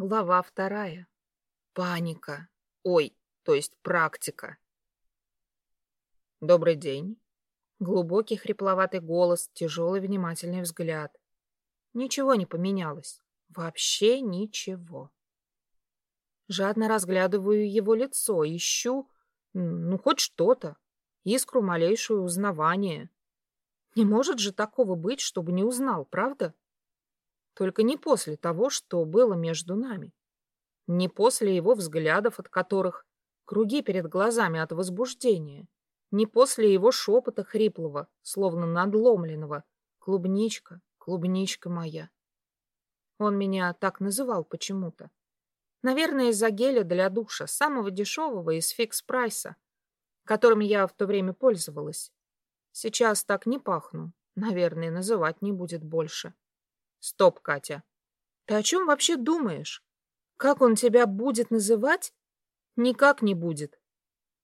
Глава вторая. Паника. Ой, то есть практика. Добрый день. Глубокий хрипловатый голос, тяжелый внимательный взгляд. Ничего не поменялось. Вообще ничего. Жадно разглядываю его лицо, ищу, ну, хоть что-то, искру малейшую узнавания. Не может же такого быть, чтобы не узнал, правда? Только не после того, что было между нами. Не после его взглядов, от которых круги перед глазами от возбуждения. Не после его шепота хриплого, словно надломленного. Клубничка, клубничка моя. Он меня так называл почему-то. Наверное, из-за геля для душа, самого дешевого из фикс-прайса, которым я в то время пользовалась. Сейчас так не пахну. Наверное, называть не будет больше. Стоп, Катя. Ты о чем вообще думаешь? Как он тебя будет называть? Никак не будет.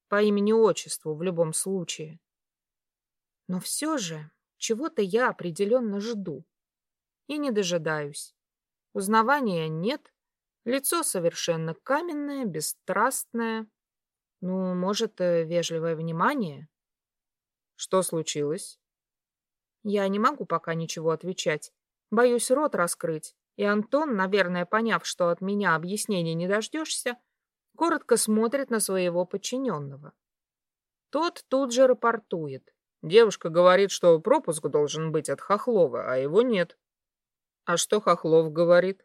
По имени-отчеству в любом случае. Но все же чего-то я определенно жду. И не дожидаюсь. Узнавания нет. Лицо совершенно каменное, бесстрастное. Ну, может, э, вежливое внимание? Что случилось? Я не могу пока ничего отвечать. Боюсь рот раскрыть, и Антон, наверное, поняв, что от меня объяснений не дождешься, коротко смотрит на своего подчиненного. Тот тут же рапортует. Девушка говорит, что пропуск должен быть от Хохлова, а его нет. А что Хохлов говорит?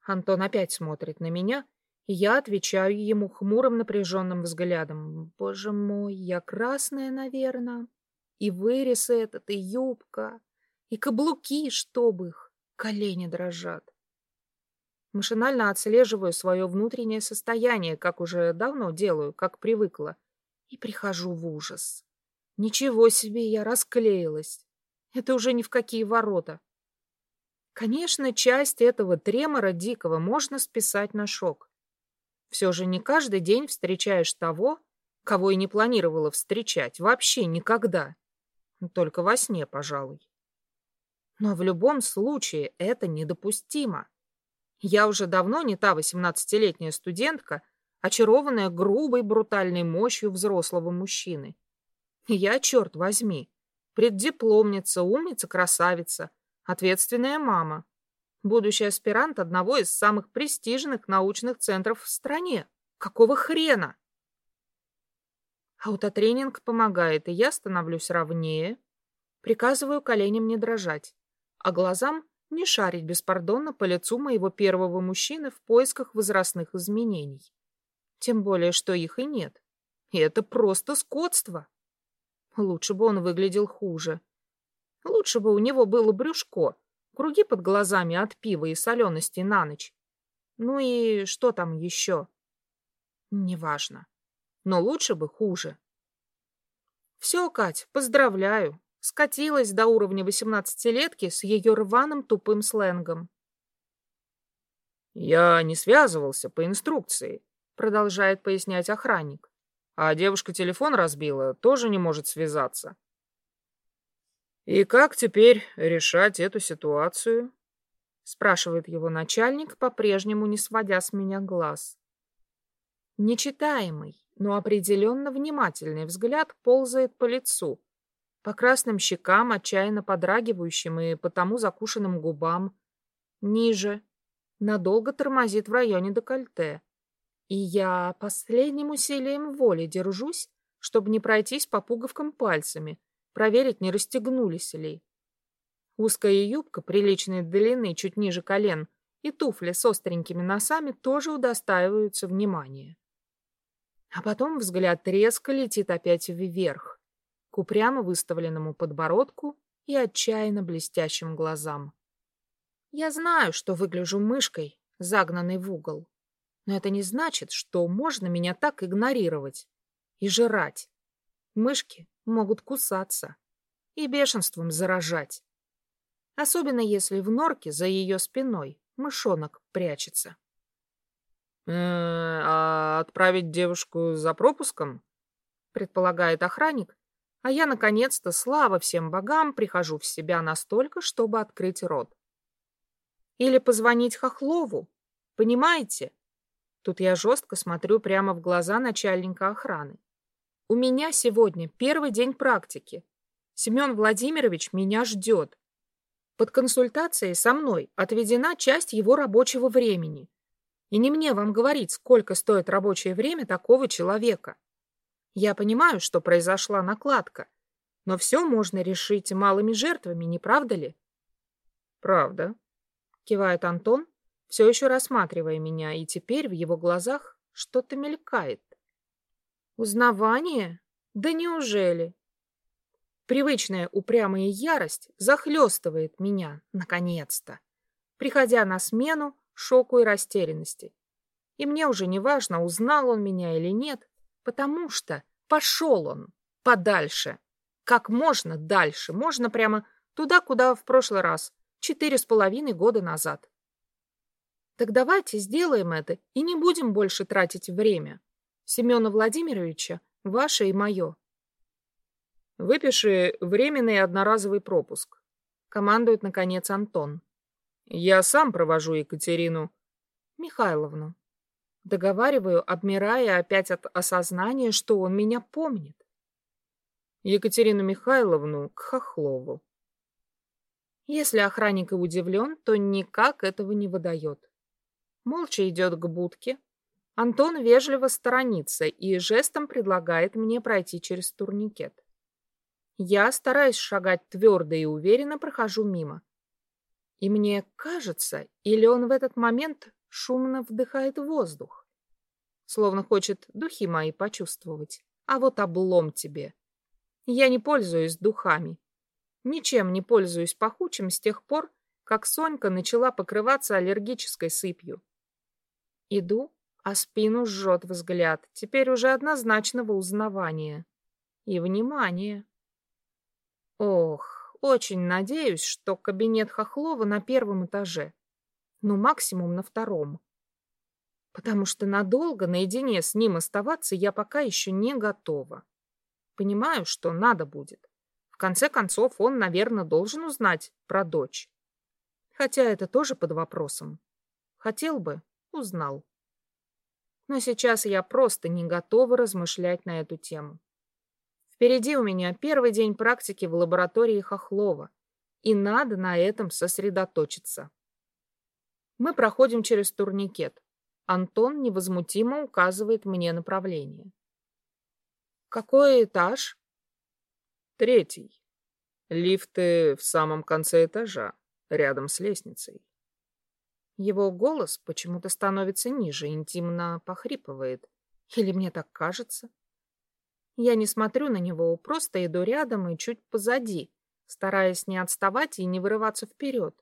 Антон опять смотрит на меня, и я отвечаю ему хмурым напряженным взглядом. Боже мой, я красная, наверное. И вырез этот, и юбка. И каблуки, чтоб их, колени дрожат. Машинально отслеживаю свое внутреннее состояние, как уже давно делаю, как привыкла, и прихожу в ужас. Ничего себе, я расклеилась. Это уже ни в какие ворота. Конечно, часть этого тремора дикого можно списать на шок. Все же не каждый день встречаешь того, кого и не планировала встречать, вообще никогда. Только во сне, пожалуй. Но в любом случае это недопустимо. Я уже давно не та восемнадцатилетняя студентка, очарованная грубой брутальной мощью взрослого мужчины. Я, черт возьми, преддипломница, умница-красавица, ответственная мама, будущий аспирант одного из самых престижных научных центров в стране. Какого хрена? Аутотренинг помогает, и я становлюсь ровнее, приказываю коленям не дрожать а глазам не шарить беспардонно по лицу моего первого мужчины в поисках возрастных изменений. Тем более, что их и нет. И это просто скотство. Лучше бы он выглядел хуже. Лучше бы у него было брюшко, круги под глазами от пива и солености на ночь. Ну и что там еще? Неважно. Но лучше бы хуже. Все, Кать, поздравляю скатилась до уровня восемнадцатилетки с ее рваным тупым сленгом. «Я не связывался по инструкции», — продолжает пояснять охранник. «А девушка телефон разбила, тоже не может связаться». «И как теперь решать эту ситуацию?» — спрашивает его начальник, по-прежнему не сводя с меня глаз. Нечитаемый, но определенно внимательный взгляд ползает по лицу, по красным щекам, отчаянно подрагивающим и потому закушенным губам. Ниже. Надолго тормозит в районе декольте. И я последним усилием воли держусь, чтобы не пройтись по пуговкам пальцами, проверить, не расстегнулись ли. Узкая юбка приличной длины, чуть ниже колен, и туфли с остренькими носами тоже удостаиваются внимания. А потом взгляд резко летит опять вверх к упрямо выставленному подбородку и отчаянно блестящим глазам. Я знаю, что выгляжу мышкой, загнанной в угол, но это не значит, что можно меня так игнорировать и жрать. Мышки могут кусаться и бешенством заражать, особенно если в норке за ее спиной мышонок прячется. «Э, «А отправить девушку за пропуском?» предполагает охранник, а я, наконец-то, слава всем богам, прихожу в себя настолько, чтобы открыть рот. Или позвонить Хохлову, понимаете? Тут я жестко смотрю прямо в глаза начальника охраны. У меня сегодня первый день практики. Семен Владимирович меня ждет. Под консультацией со мной отведена часть его рабочего времени. И не мне вам говорить, сколько стоит рабочее время такого человека. Я понимаю, что произошла накладка, но все можно решить малыми жертвами, не правда ли? Правда, кивает Антон, все еще рассматривая меня, и теперь в его глазах что-то мелькает. Узнавание? Да неужели? Привычная упрямая ярость захлестывает меня, наконец-то, приходя на смену шоку и растерянности. И мне уже не важно, узнал он меня или нет, потому что пошел он подальше. Как можно дальше, можно прямо туда, куда в прошлый раз, четыре с половиной года назад. Так давайте сделаем это и не будем больше тратить время. Семена Владимировича, ваше и мое. Выпиши временный одноразовый пропуск. Командует, наконец, Антон. Я сам провожу Екатерину. Михайловну. Договариваю, обмирая опять от осознания, что он меня помнит. Екатерину Михайловну к Хохлову. Если охранник и удивлен, то никак этого не выдает. Молча идет к будке. Антон вежливо сторонится и жестом предлагает мне пройти через турникет. Я, стараясь шагать твердо и уверенно, прохожу мимо. И мне кажется, или он в этот момент шумно вдыхает воздух, словно хочет духи мои почувствовать. А вот облом тебе. Я не пользуюсь духами. Ничем не пользуюсь пахучим с тех пор, как Сонька начала покрываться аллергической сыпью. Иду, а спину жжет взгляд, теперь уже однозначного узнавания. И внимания. Ох, очень надеюсь, что кабинет Хохлова на первом этаже. Ну, максимум на втором. Потому что надолго наедине с ним оставаться я пока еще не готова. Понимаю, что надо будет. В конце концов, он, наверное, должен узнать про дочь. Хотя это тоже под вопросом. Хотел бы, узнал. Но сейчас я просто не готова размышлять на эту тему. Впереди у меня первый день практики в лаборатории Хохлова, и надо на этом сосредоточиться. Мы проходим через турникет. Антон невозмутимо указывает мне направление. Какой этаж? Третий. Лифты в самом конце этажа, рядом с лестницей. Его голос почему-то становится ниже, интимно похрипывает. Или мне так кажется? Я не смотрю на него, просто иду рядом и чуть позади, стараясь не отставать и не вырываться вперед.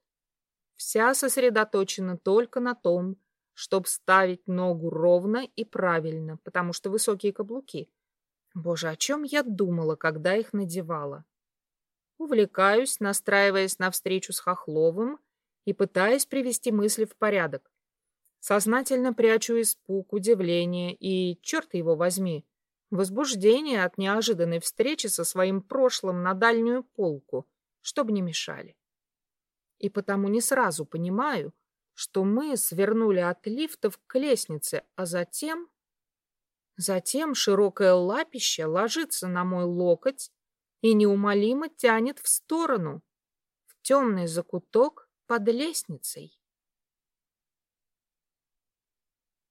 Вся сосредоточена только на том, чтобы ставить ногу ровно и правильно, потому что высокие каблуки. Боже, о чем я думала, когда их надевала? Увлекаюсь, настраиваясь на встречу с Хохловым, и пытаясь привести мысли в порядок. Сознательно прячу испуг, удивление и, черт его возьми, возбуждение от неожиданной встречи со своим прошлым на дальнюю полку, чтобы не мешали. И потому не сразу понимаю, что мы свернули от лифтов к лестнице, а затем... Затем широкое лапище ложится на мой локоть и неумолимо тянет в сторону, в темный закуток под лестницей.